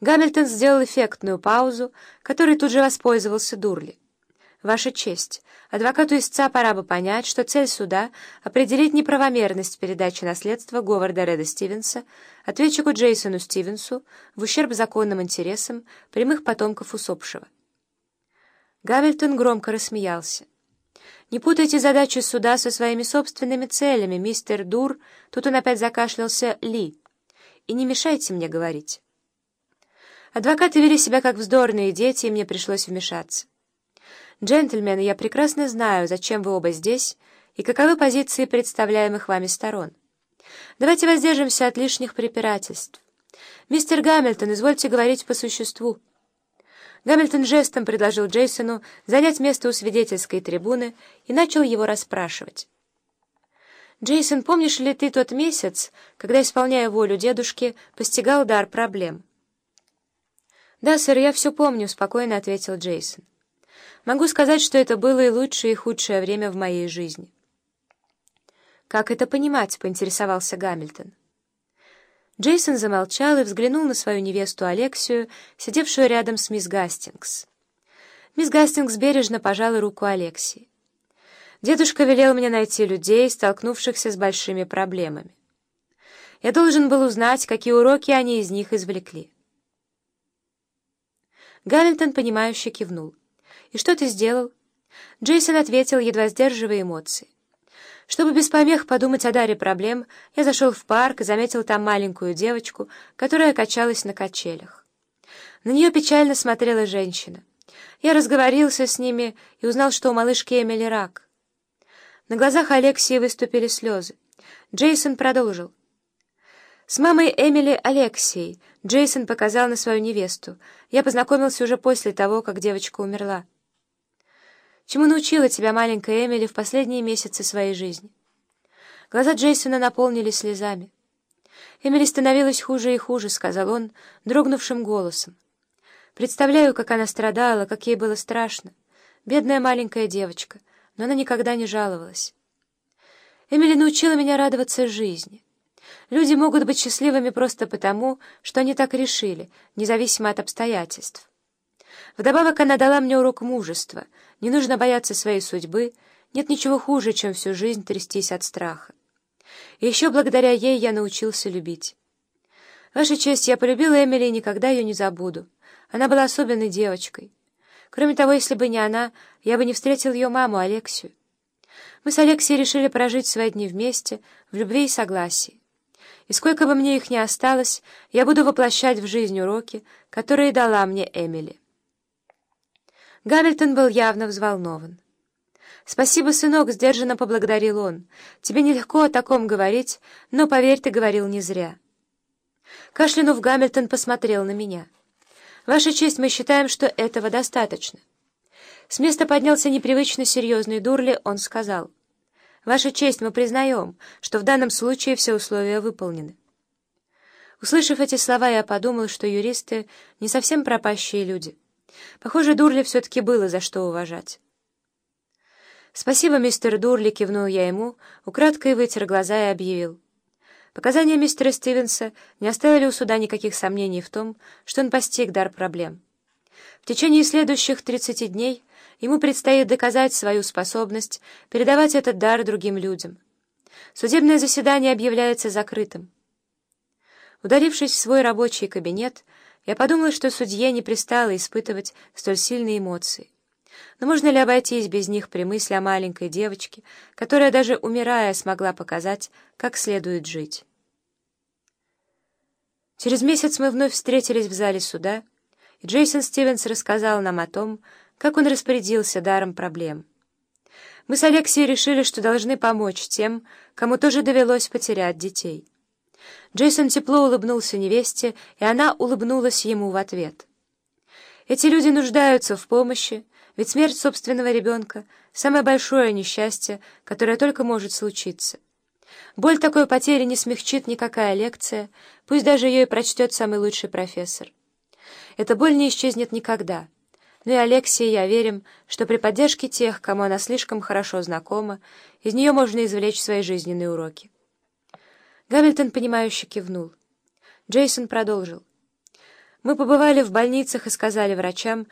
Гамильтон сделал эффектную паузу, которой тут же воспользовался Дурли. «Ваша честь, адвокату истца пора бы понять, что цель суда — определить неправомерность передачи наследства Говарда Реда Стивенса ответчику Джейсону Стивенсу в ущерб законным интересам прямых потомков усопшего». Гамильтон громко рассмеялся. «Не путайте задачи суда со своими собственными целями, мистер Дур», тут он опять закашлялся, Ли, «и не мешайте мне говорить». Адвокаты вели себя как вздорные дети, и мне пришлось вмешаться. «Джентльмены, я прекрасно знаю, зачем вы оба здесь и каковы позиции представляемых вами сторон. Давайте воздержимся от лишних препирательств. Мистер Гамильтон, извольте говорить по существу». Гамильтон жестом предложил Джейсону занять место у свидетельской трибуны и начал его расспрашивать. «Джейсон, помнишь ли ты тот месяц, когда, исполняя волю дедушки, постигал дар проблем?» «Да, сэр, я все помню», — спокойно ответил Джейсон. «Могу сказать, что это было и лучшее, и худшее время в моей жизни». «Как это понимать?» — поинтересовался Гамильтон. Джейсон замолчал и взглянул на свою невесту Алексию, сидевшую рядом с мисс Гастингс. Мисс Гастингс бережно пожала руку Алексии. «Дедушка велел мне найти людей, столкнувшихся с большими проблемами. Я должен был узнать, какие уроки они из них извлекли». Гамильтон, понимающе кивнул. «И что ты сделал?» Джейсон ответил, едва сдерживая эмоции. Чтобы без помех подумать о даре проблем, я зашел в парк и заметил там маленькую девочку, которая качалась на качелях. На нее печально смотрела женщина. Я разговорился с ними и узнал, что у малышки Эмили рак. На глазах Алексии выступили слезы. Джейсон продолжил. С мамой Эмили Алексией Джейсон показал на свою невесту. Я познакомился уже после того, как девочка умерла. Чему научила тебя маленькая Эмили в последние месяцы своей жизни? Глаза Джейсона наполнились слезами. «Эмили становилась хуже и хуже», — сказал он дрогнувшим голосом. «Представляю, как она страдала, как ей было страшно. Бедная маленькая девочка, но она никогда не жаловалась. Эмили научила меня радоваться жизни. Люди могут быть счастливыми просто потому, что они так решили, независимо от обстоятельств. Вдобавок она дала мне урок мужества. Не нужно бояться своей судьбы, нет ничего хуже, чем всю жизнь трястись от страха. И еще благодаря ей я научился любить. Ваша честь, я полюбила Эмили и никогда ее не забуду. Она была особенной девочкой. Кроме того, если бы не она, я бы не встретил ее маму, Алексию. Мы с Алексией решили прожить свои дни вместе, в любви и согласии и сколько бы мне их ни осталось, я буду воплощать в жизнь уроки, которые дала мне Эмили. Гамильтон был явно взволнован. «Спасибо, сынок», — сдержанно поблагодарил он. «Тебе нелегко о таком говорить, но, поверь, ты говорил не зря». Кашлянув, Гамильтон посмотрел на меня. «Ваша честь, мы считаем, что этого достаточно». С места поднялся непривычно серьезный Дурли, он сказал — Ваша честь, мы признаем, что в данном случае все условия выполнены. Услышав эти слова, я подумал, что юристы не совсем пропащие люди. Похоже, Дурли все-таки было за что уважать. «Спасибо, мистер Дурли», — кивнул я ему, украдкой вытер глаза и объявил. Показания мистера Стивенса не оставили у суда никаких сомнений в том, что он постиг дар проблем. В течение следующих 30 дней ему предстоит доказать свою способность передавать этот дар другим людям. Судебное заседание объявляется закрытым. Ударившись в свой рабочий кабинет, я подумала, что судье не пристало испытывать столь сильные эмоции. Но можно ли обойтись без них при мысли о маленькой девочке, которая даже умирая смогла показать, как следует жить? Через месяц мы вновь встретились в зале суда, и Джейсон Стивенс рассказал нам о том, как он распорядился даром проблем. Мы с Алексеем решили, что должны помочь тем, кому тоже довелось потерять детей. Джейсон тепло улыбнулся невесте, и она улыбнулась ему в ответ. Эти люди нуждаются в помощи, ведь смерть собственного ребенка — самое большое несчастье, которое только может случиться. Боль такой потери не смягчит никакая лекция, пусть даже ее и прочтет самый лучший профессор. Эта боль не исчезнет никогда — ну и Алексей я верим, что при поддержке тех, кому она слишком хорошо знакома, из нее можно извлечь свои жизненные уроки. Гамильтон, понимающе кивнул. Джейсон продолжил. Мы побывали в больницах и сказали врачам,